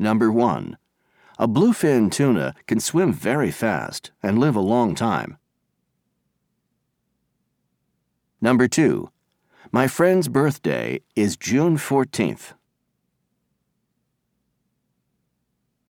Number 1. A bluefin tuna can swim very fast and live a long time. Number 2. My friend's birthday is June 14th.